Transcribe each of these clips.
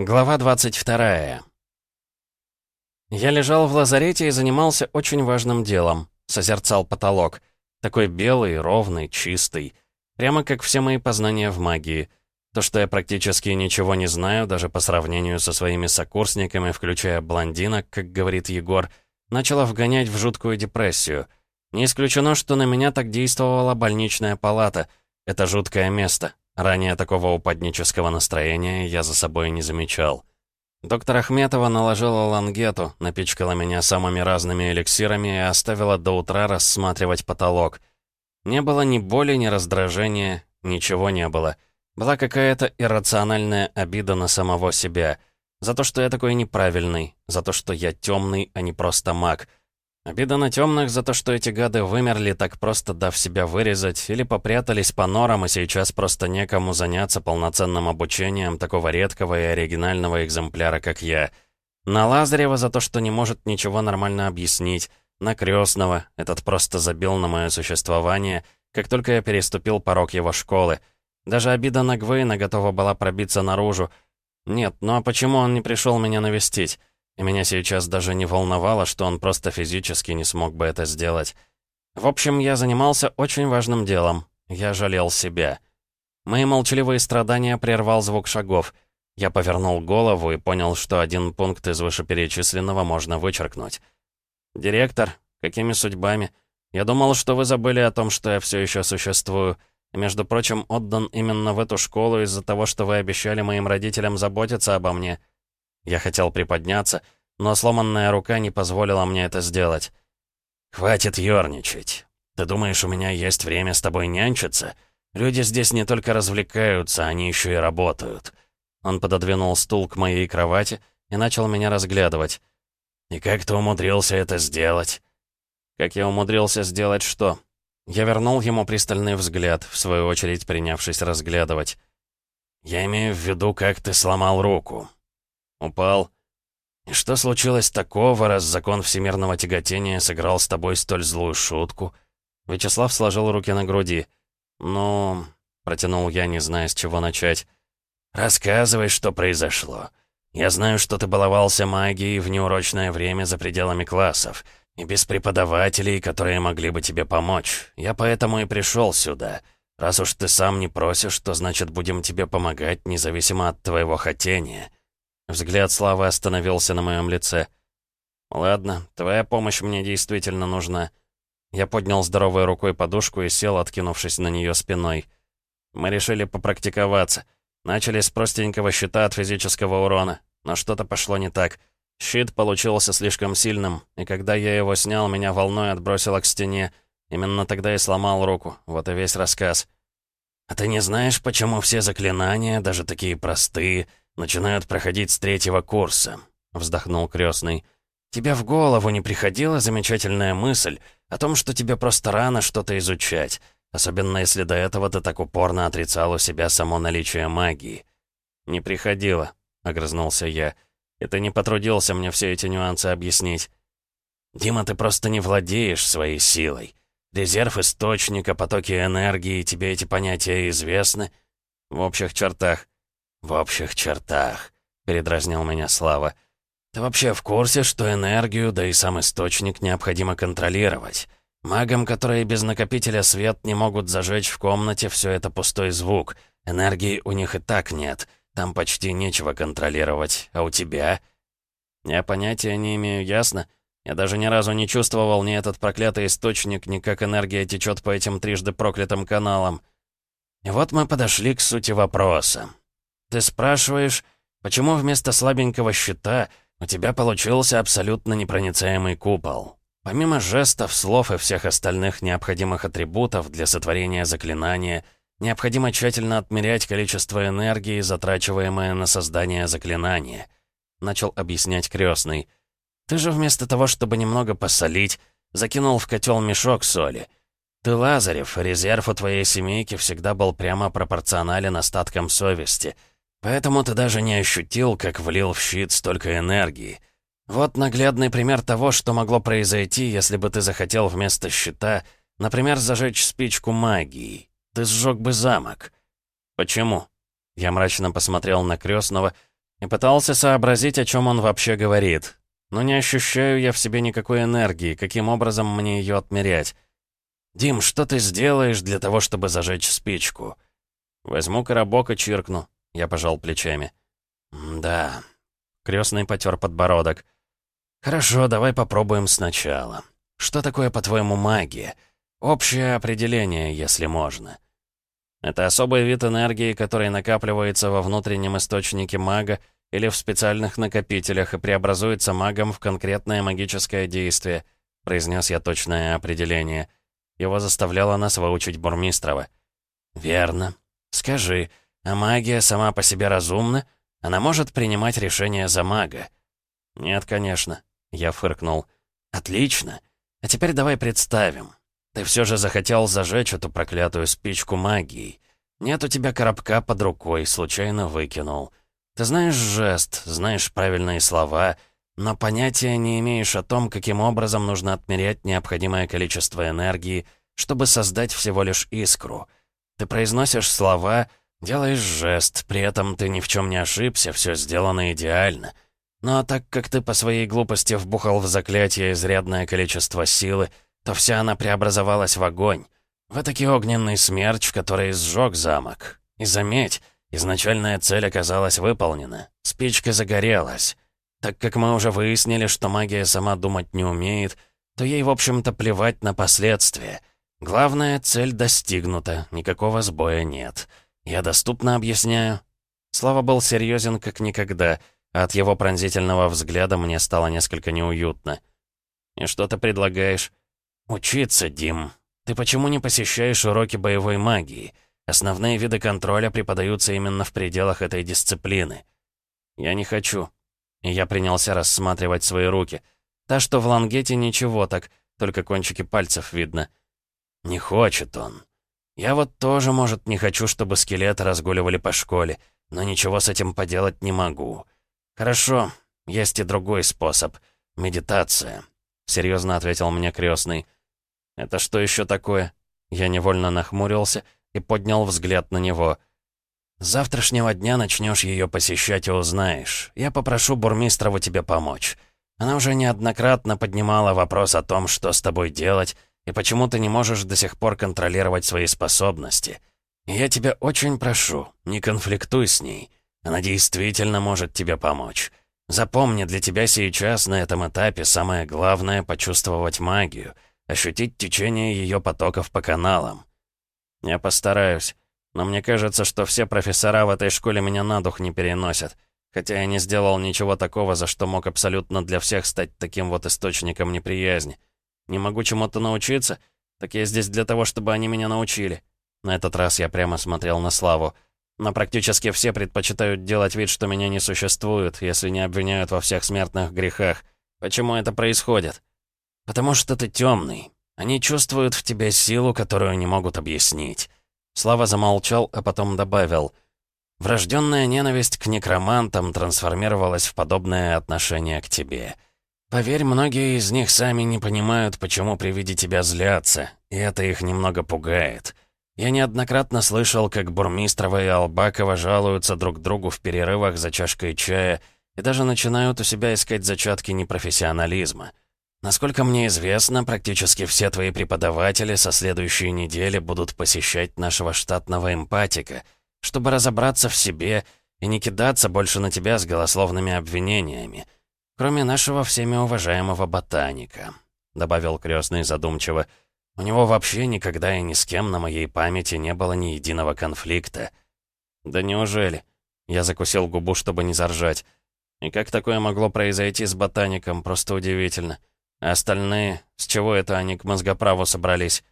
Глава 22. Я лежал в лазарете и занимался очень важным делом. Созерцал потолок. Такой белый, ровный, чистый. Прямо как все мои познания в магии. То, что я практически ничего не знаю, даже по сравнению со своими сокурсниками, включая блондинок, как говорит Егор, начало вгонять в жуткую депрессию. Не исключено, что на меня так действовала больничная палата. Это жуткое место. Ранее такого упаднического настроения я за собой не замечал. Доктор Ахметова наложила лангету, напичкала меня самыми разными эликсирами и оставила до утра рассматривать потолок. Не было ни боли, ни раздражения, ничего не было. Была какая-то иррациональная обида на самого себя. За то, что я такой неправильный, за то, что я темный, а не просто маг — Обида на темных за то, что эти гады вымерли, так просто дав себя вырезать, или попрятались по норам, и сейчас просто некому заняться полноценным обучением такого редкого и оригинального экземпляра, как я. На Лазарева за то, что не может ничего нормально объяснить. На Крестного, этот просто забил на мое существование, как только я переступил порог его школы. Даже обида на Гвейна готова была пробиться наружу. Нет, ну а почему он не пришел меня навестить? И меня сейчас даже не волновало, что он просто физически не смог бы это сделать. В общем, я занимался очень важным делом. Я жалел себя. Мои молчаливые страдания прервал звук шагов. Я повернул голову и понял, что один пункт из вышеперечисленного можно вычеркнуть. «Директор, какими судьбами? Я думал, что вы забыли о том, что я все еще существую. Между прочим, отдан именно в эту школу из-за того, что вы обещали моим родителям заботиться обо мне». Я хотел приподняться, но сломанная рука не позволила мне это сделать. «Хватит ёрничать. Ты думаешь, у меня есть время с тобой нянчиться? Люди здесь не только развлекаются, они еще и работают». Он пододвинул стул к моей кровати и начал меня разглядывать. «И как ты умудрился это сделать?» «Как я умудрился сделать что?» Я вернул ему пристальный взгляд, в свою очередь принявшись разглядывать. «Я имею в виду, как ты сломал руку. Упал. И что случилось такого, раз закон всемирного тяготения сыграл с тобой столь злую шутку? Вячеслав сложил руки на груди. «Ну...» — протянул я, не зная, с чего начать. «Рассказывай, что произошло. Я знаю, что ты баловался магией в неурочное время за пределами классов, и без преподавателей, которые могли бы тебе помочь. Я поэтому и пришел сюда. Раз уж ты сам не просишь, то значит будем тебе помогать, независимо от твоего хотения». Взгляд Славы остановился на моем лице. «Ладно, твоя помощь мне действительно нужна». Я поднял здоровой рукой подушку и сел, откинувшись на нее спиной. Мы решили попрактиковаться. Начали с простенького щита от физического урона, но что-то пошло не так. Щит получился слишком сильным, и когда я его снял, меня волной отбросило к стене. Именно тогда и сломал руку. Вот и весь рассказ. «А ты не знаешь, почему все заклинания, даже такие простые, начинают проходить с третьего курса», — вздохнул крестный. «Тебе в голову не приходила замечательная мысль о том, что тебе просто рано что-то изучать, особенно если до этого ты так упорно отрицал у себя само наличие магии?» «Не приходило», — огрызнулся я. «И ты не потрудился мне все эти нюансы объяснить». «Дима, ты просто не владеешь своей силой. Резерв источника, потоки энергии, тебе эти понятия известны?» «В общих чертах». «В общих чертах», — передразнил меня Слава. «Ты вообще в курсе, что энергию, да и сам источник необходимо контролировать? Магам, которые без накопителя свет не могут зажечь в комнате, все это пустой звук. Энергии у них и так нет. Там почти нечего контролировать. А у тебя?» «Я понятия не имею, ясно?» Я даже ни разу не чувствовал ни этот проклятый источник, ни как энергия течет по этим трижды проклятым каналам. И вот мы подошли к сути вопроса. Ты спрашиваешь, почему вместо слабенького щита у тебя получился абсолютно непроницаемый купол? Помимо жестов, слов и всех остальных необходимых атрибутов для сотворения заклинания, необходимо тщательно отмерять количество энергии, затрачиваемое на создание заклинания. Начал объяснять крестный. Ты же вместо того, чтобы немного посолить, закинул в котел мешок соли. Ты Лазарев, резерв у твоей семейки всегда был прямо пропорционален остаткам совести — Поэтому ты даже не ощутил, как влил в щит столько энергии. Вот наглядный пример того, что могло произойти, если бы ты захотел вместо щита, например, зажечь спичку магии. Ты сжег бы замок. Почему? Я мрачно посмотрел на крестного, и пытался сообразить, о чем он вообще говорит. Но не ощущаю я в себе никакой энергии, каким образом мне ее отмерять. «Дим, что ты сделаешь для того, чтобы зажечь спичку?» «Возьму коробок и чиркну», — я пожал плечами. «Да». Крестный потер подбородок. «Хорошо, давай попробуем сначала. Что такое, по-твоему, магия? Общее определение, если можно». Это особый вид энергии, который накапливается во внутреннем источнике мага или в специальных накопителях и преобразуется магом в конкретное магическое действие, произнес я точное определение. Его заставляла нас выучить Бурмистрова. «Верно. Скажи, а магия сама по себе разумна? Она может принимать решения за мага?» «Нет, конечно», — я фыркнул. «Отлично. А теперь давай представим. Ты все же захотел зажечь эту проклятую спичку магией. Нет у тебя коробка под рукой, случайно выкинул. Ты знаешь жест, знаешь правильные слова, но понятия не имеешь о том, каким образом нужно отмерять необходимое количество энергии, чтобы создать всего лишь искру. Ты произносишь слова, делаешь жест, при этом ты ни в чем не ошибся, все сделано идеально. Но так как ты по своей глупости вбухал в заклятие изрядное количество силы, то вся она преобразовалась в огонь. В этакий огненный смерч, который сжег замок. И заметь, изначальная цель оказалась выполнена. Спичка загорелась. Так как мы уже выяснили, что магия сама думать не умеет, то ей, в общем-то, плевать на последствия. Главная цель достигнута, никакого сбоя нет. Я доступно объясняю. Слава был серьезен как никогда, а от его пронзительного взгляда мне стало несколько неуютно. «И что ты предлагаешь?» «Учиться, Дим. Ты почему не посещаешь уроки боевой магии? Основные виды контроля преподаются именно в пределах этой дисциплины». «Я не хочу». И я принялся рассматривать свои руки. Та, что в лангете, ничего так, только кончики пальцев видно. Не хочет он. Я вот тоже, может, не хочу, чтобы скелеты разгуливали по школе, но ничего с этим поделать не могу. Хорошо, есть и другой способ. Медитация. Серьезно ответил мне крестный. «Это что еще такое?» Я невольно нахмурился и поднял взгляд на него. «С завтрашнего дня начнешь ее посещать и узнаешь. Я попрошу Бурмистрову тебе помочь. Она уже неоднократно поднимала вопрос о том, что с тобой делать, и почему ты не можешь до сих пор контролировать свои способности. Я тебя очень прошу, не конфликтуй с ней. Она действительно может тебе помочь. Запомни, для тебя сейчас на этом этапе самое главное — почувствовать магию — ощутить течение ее потоков по каналам. Я постараюсь, но мне кажется, что все профессора в этой школе меня на дух не переносят, хотя я не сделал ничего такого, за что мог абсолютно для всех стать таким вот источником неприязни. Не могу чему-то научиться, так я здесь для того, чтобы они меня научили. На этот раз я прямо смотрел на Славу. Но практически все предпочитают делать вид, что меня не существует, если не обвиняют во всех смертных грехах. Почему это происходит? «Потому что ты темный. Они чувствуют в тебе силу, которую не могут объяснить». Слава замолчал, а потом добавил. «Врожденная ненависть к некромантам трансформировалась в подобное отношение к тебе. Поверь, многие из них сами не понимают, почему при виде тебя злятся, и это их немного пугает». Я неоднократно слышал, как Бурмистрова и Албакова жалуются друг другу в перерывах за чашкой чая и даже начинают у себя искать зачатки непрофессионализма. Насколько мне известно, практически все твои преподаватели со следующей недели будут посещать нашего штатного эмпатика, чтобы разобраться в себе и не кидаться больше на тебя с голословными обвинениями, кроме нашего всеми уважаемого ботаника», — добавил крестный задумчиво. «У него вообще никогда и ни с кем на моей памяти не было ни единого конфликта». «Да неужели?» Я закусил губу, чтобы не заржать. «И как такое могло произойти с ботаником? Просто удивительно». А остальные, с чего это они к мозгоправу собрались?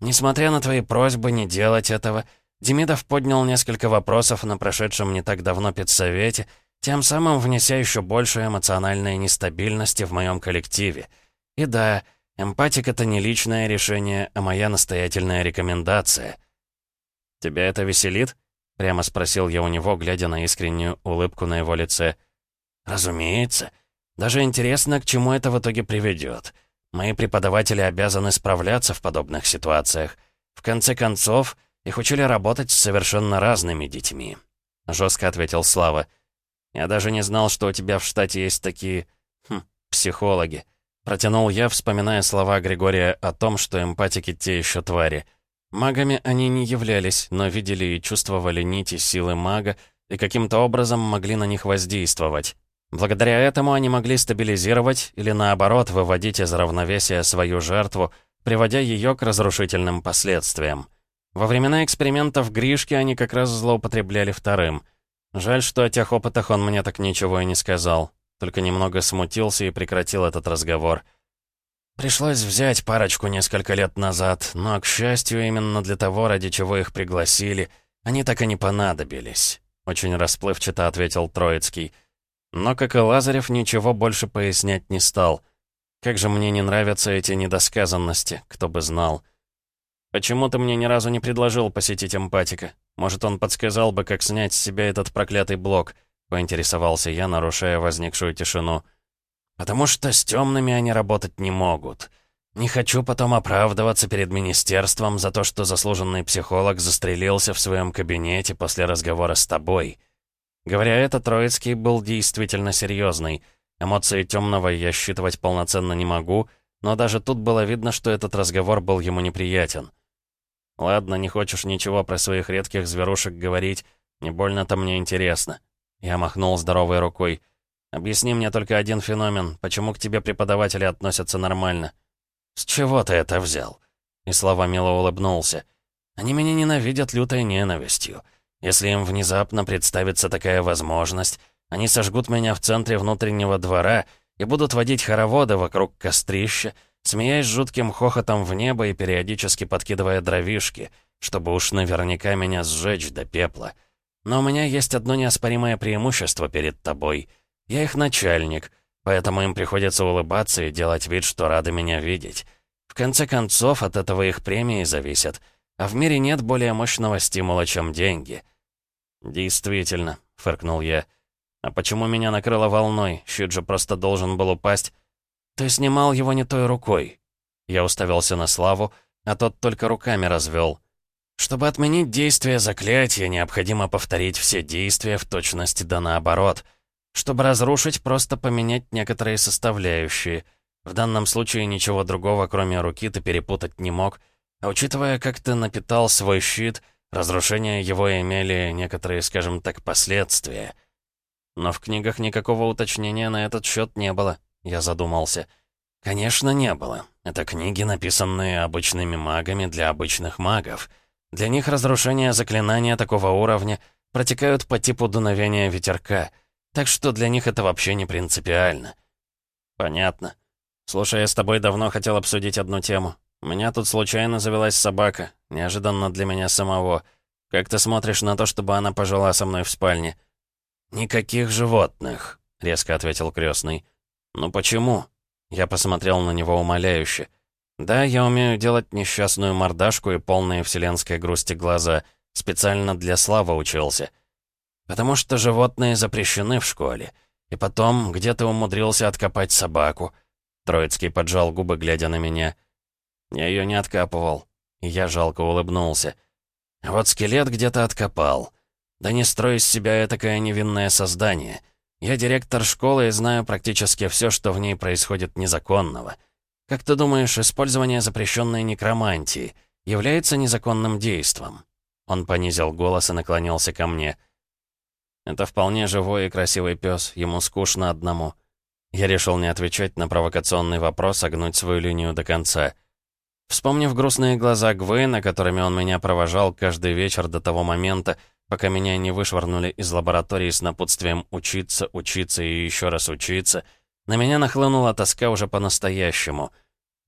Несмотря на твои просьбы не делать этого, Демидов поднял несколько вопросов на прошедшем не так давно педсовете, тем самым внеся еще больше эмоциональной нестабильности в моем коллективе. И да, эмпатик — это не личное решение, а моя настоятельная рекомендация. «Тебя это веселит?» — прямо спросил я у него, глядя на искреннюю улыбку на его лице. «Разумеется. Даже интересно, к чему это в итоге приведет. Мои преподаватели обязаны справляться в подобных ситуациях. В конце концов, их учили работать с совершенно разными детьми. Жестко ответил Слава. Я даже не знал, что у тебя в штате есть такие... Хм, психологи. Протянул я, вспоминая слова Григория о том, что эмпатики те еще твари. Магами они не являлись, но видели и чувствовали нити силы мага и каким-то образом могли на них воздействовать. Благодаря этому они могли стабилизировать или наоборот выводить из равновесия свою жертву, приводя ее к разрушительным последствиям. Во времена экспериментов Гришки они как раз злоупотребляли вторым. Жаль, что о тех опытах он мне так ничего и не сказал. Только немного смутился и прекратил этот разговор. Пришлось взять парочку несколько лет назад, но, к счастью, именно для того, ради чего их пригласили, они так и не понадобились. Очень расплывчато ответил Троицкий. Но, как и Лазарев, ничего больше пояснять не стал. Как же мне не нравятся эти недосказанности, кто бы знал. «Почему ты мне ни разу не предложил посетить эмпатика? Может, он подсказал бы, как снять с себя этот проклятый блок?» — поинтересовался я, нарушая возникшую тишину. «Потому что с темными они работать не могут. Не хочу потом оправдываться перед министерством за то, что заслуженный психолог застрелился в своем кабинете после разговора с тобой». Говоря это, Троицкий был действительно серьезный. Эмоции темного я считывать полноценно не могу, но даже тут было видно, что этот разговор был ему неприятен. «Ладно, не хочешь ничего про своих редких зверушек говорить, не больно-то мне интересно». Я махнул здоровой рукой. «Объясни мне только один феномен, почему к тебе преподаватели относятся нормально?» «С чего ты это взял?» И Слава мило улыбнулся. «Они меня ненавидят лютой ненавистью. Если им внезапно представится такая возможность, они сожгут меня в центре внутреннего двора и будут водить хороводы вокруг кострища, смеясь жутким хохотом в небо и периодически подкидывая дровишки, чтобы уж наверняка меня сжечь до пепла. Но у меня есть одно неоспоримое преимущество перед тобой. Я их начальник, поэтому им приходится улыбаться и делать вид, что рады меня видеть. В конце концов, от этого их премии зависят. А в мире нет более мощного стимула, чем деньги. «Действительно», — фыркнул я. «А почему меня накрыло волной? Щит же просто должен был упасть. «Ты снимал его не той рукой». Я уставился на Славу, а тот только руками развел. Чтобы отменить действие заклятия, необходимо повторить все действия в точности да наоборот. Чтобы разрушить, просто поменять некоторые составляющие. В данном случае ничего другого, кроме руки, ты перепутать не мог. А учитывая, как ты напитал свой щит, разрушения его имели некоторые, скажем так, последствия. Но в книгах никакого уточнения на этот счет не было. Я задумался. Конечно, не было. Это книги, написанные обычными магами для обычных магов. Для них разрушения заклинания такого уровня протекают по типу дуновения ветерка, так что для них это вообще не принципиально. Понятно. Слушай, я с тобой давно хотел обсудить одну тему. У меня тут случайно завелась собака, неожиданно для меня самого. Как ты смотришь на то, чтобы она пожила со мной в спальне? «Никаких животных», — резко ответил крестный. «Ну почему?» Я посмотрел на него умоляюще. «Да, я умею делать несчастную мордашку и полные вселенской грусти глаза. Специально для славы учился. Потому что животные запрещены в школе. И потом, где ты умудрился откопать собаку?» Троицкий поджал губы, глядя на меня. Я ее не откапывал. Я жалко улыбнулся. «Вот скелет где-то откопал. Да не строй из себя этакое невинное создание». Я директор школы и знаю практически все, что в ней происходит незаконного. Как ты думаешь, использование запрещенной некромантии является незаконным действом?» Он понизил голос и наклонился ко мне. «Это вполне живой и красивый пес, ему скучно одному». Я решил не отвечать на провокационный вопрос, а гнуть свою линию до конца. Вспомнив грустные глаза Гвейна, которыми он меня провожал каждый вечер до того момента, пока меня не вышвырнули из лаборатории с напутствием «учиться, учиться и еще раз учиться», на меня нахлынула тоска уже по-настоящему.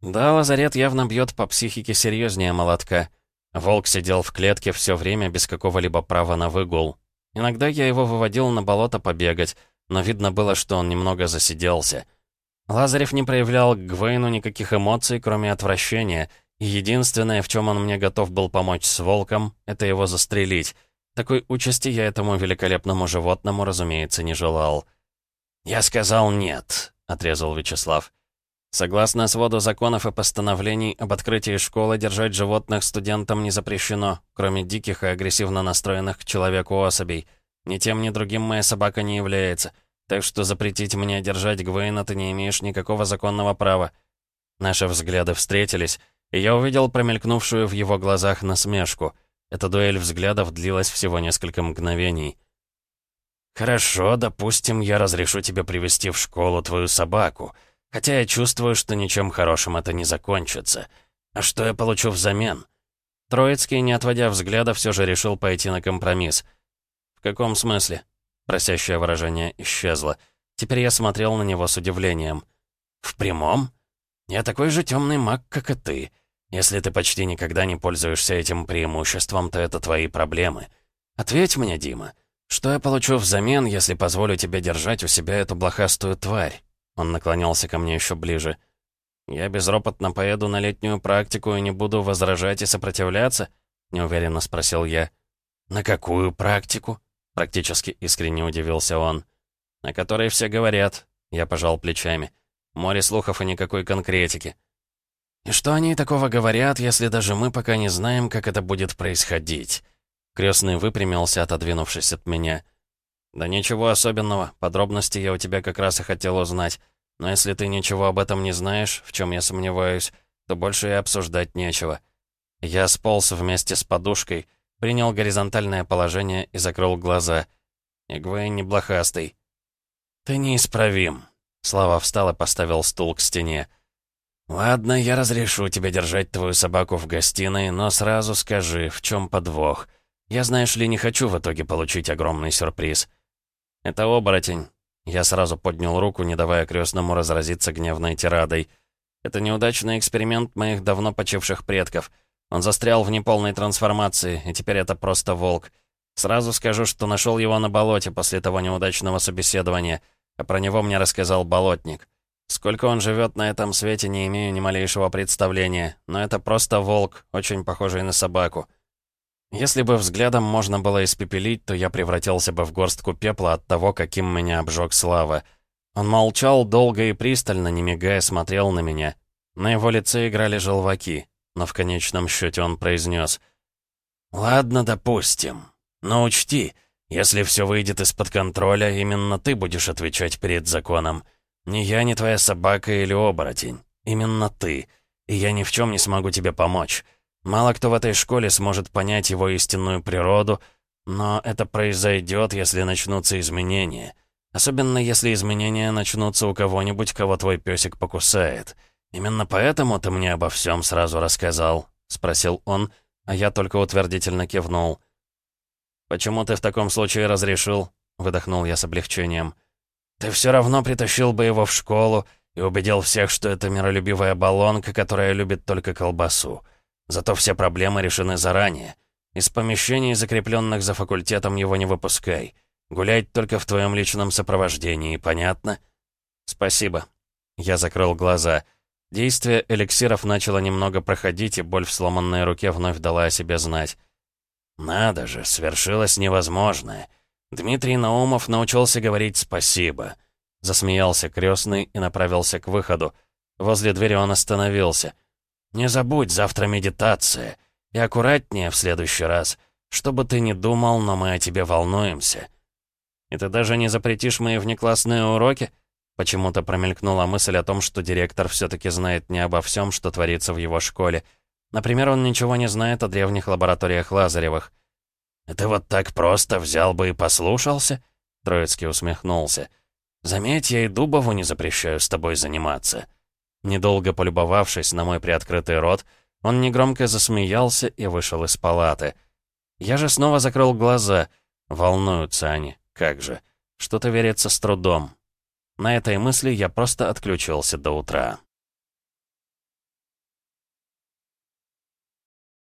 Да, лазарет явно бьет по психике серьезнее молотка. Волк сидел в клетке все время без какого-либо права на выгул. Иногда я его выводил на болото побегать, но видно было, что он немного засиделся. Лазарев не проявлял к Гвейну никаких эмоций, кроме отвращения, и единственное, в чем он мне готов был помочь с волком, это его застрелить — такой участи я этому великолепному животному, разумеется, не желал. «Я сказал нет», — отрезал Вячеслав. Согласно своду законов и постановлений об открытии школы, держать животных студентам не запрещено, кроме диких и агрессивно настроенных к человеку особей. Ни тем, ни другим моя собака не является. Так что запретить мне держать Гвейна ты не имеешь никакого законного права». Наши взгляды встретились, и я увидел промелькнувшую в его глазах насмешку. Эта дуэль взглядов длилась всего несколько мгновений. «Хорошо, допустим, я разрешу тебе привести в школу твою собаку, хотя я чувствую, что ничем хорошим это не закончится. А что я получу взамен?» Троицкий, не отводя взгляда, все же решил пойти на компромисс. «В каком смысле?» Просящее выражение исчезло. Теперь я смотрел на него с удивлением. «В прямом? Я такой же темный маг, как и ты. Если ты почти никогда не пользуешься этим преимуществом, то это твои проблемы. Ответь мне, Дима, что я получу взамен, если позволю тебе держать у себя эту блохастую тварь?» Он наклонялся ко мне еще ближе. «Я безропотно поеду на летнюю практику и не буду возражать и сопротивляться?» — неуверенно спросил я. «На какую практику?» — практически искренне удивился он. «О которой все говорят», — я пожал плечами. «Море слухов и никакой конкретики». «И что они такого говорят, если даже мы пока не знаем, как это будет происходить?» Крестный выпрямился, отодвинувшись от меня. «Да ничего особенного, подробности я у тебя как раз и хотел узнать. Но если ты ничего об этом не знаешь, в чем я сомневаюсь, то больше и обсуждать нечего». Я сполз вместе с подушкой, принял горизонтальное положение и закрыл глаза. Игвей не блохастый. «Ты неисправим». Слава встал и поставил стул к стене. «Ладно, я разрешу тебе держать твою собаку в гостиной, но сразу скажи, в чем подвох. Я, знаешь ли, не хочу в итоге получить огромный сюрприз». «Это оборотень». Я сразу поднял руку, не давая крестному разразиться гневной тирадой. «Это неудачный эксперимент моих давно почивших предков». Он застрял в неполной трансформации, и теперь это просто волк. Сразу скажу, что нашел его на болоте после того неудачного собеседования, а про него мне рассказал болотник. Сколько он живет на этом свете, не имею ни малейшего представления, но это просто волк, очень похожий на собаку. Если бы взглядом можно было испепелить, то я превратился бы в горстку пепла от того, каким меня обжег Слава. Он молчал долго и пристально, не мигая, смотрел на меня. На его лице играли желваки но в конечном счете он произнес. «Ладно, допустим. Но учти, если все выйдет из-под контроля, именно ты будешь отвечать перед законом. Ни я, ни твоя собака или оборотень. Именно ты. И я ни в чем не смогу тебе помочь. Мало кто в этой школе сможет понять его истинную природу, но это произойдет, если начнутся изменения. Особенно если изменения начнутся у кого-нибудь, кого твой песик покусает». «Именно поэтому ты мне обо всем сразу рассказал?» — спросил он, а я только утвердительно кивнул. «Почему ты в таком случае разрешил?» — выдохнул я с облегчением. «Ты все равно притащил бы его в школу и убедил всех, что это миролюбивая баллонка, которая любит только колбасу. Зато все проблемы решены заранее. Из помещений, закрепленных за факультетом, его не выпускай. Гулять только в твоем личном сопровождении, понятно?» «Спасибо». Я закрыл глаза — Действие эликсиров начало немного проходить, и боль в сломанной руке вновь дала о себе знать. «Надо же, свершилось невозможное. Дмитрий Наумов научился говорить «спасибо». Засмеялся крестный и направился к выходу. Возле двери он остановился. «Не забудь, завтра медитация. И аккуратнее в следующий раз. Что бы ты ни думал, но мы о тебе волнуемся». «И ты даже не запретишь мои внеклассные уроки?» Почему-то промелькнула мысль о том, что директор все-таки знает не обо всем, что творится в его школе. Например, он ничего не знает о древних лабораториях Лазаревых. «Это вот так просто взял бы и послушался?» Троицкий усмехнулся. «Заметь, я и Дубову не запрещаю с тобой заниматься». Недолго полюбовавшись на мой приоткрытый рот, он негромко засмеялся и вышел из палаты. Я же снова закрыл глаза. Волнуются они, как же. Что-то верится с трудом. На этой мысли я просто отключился до утра.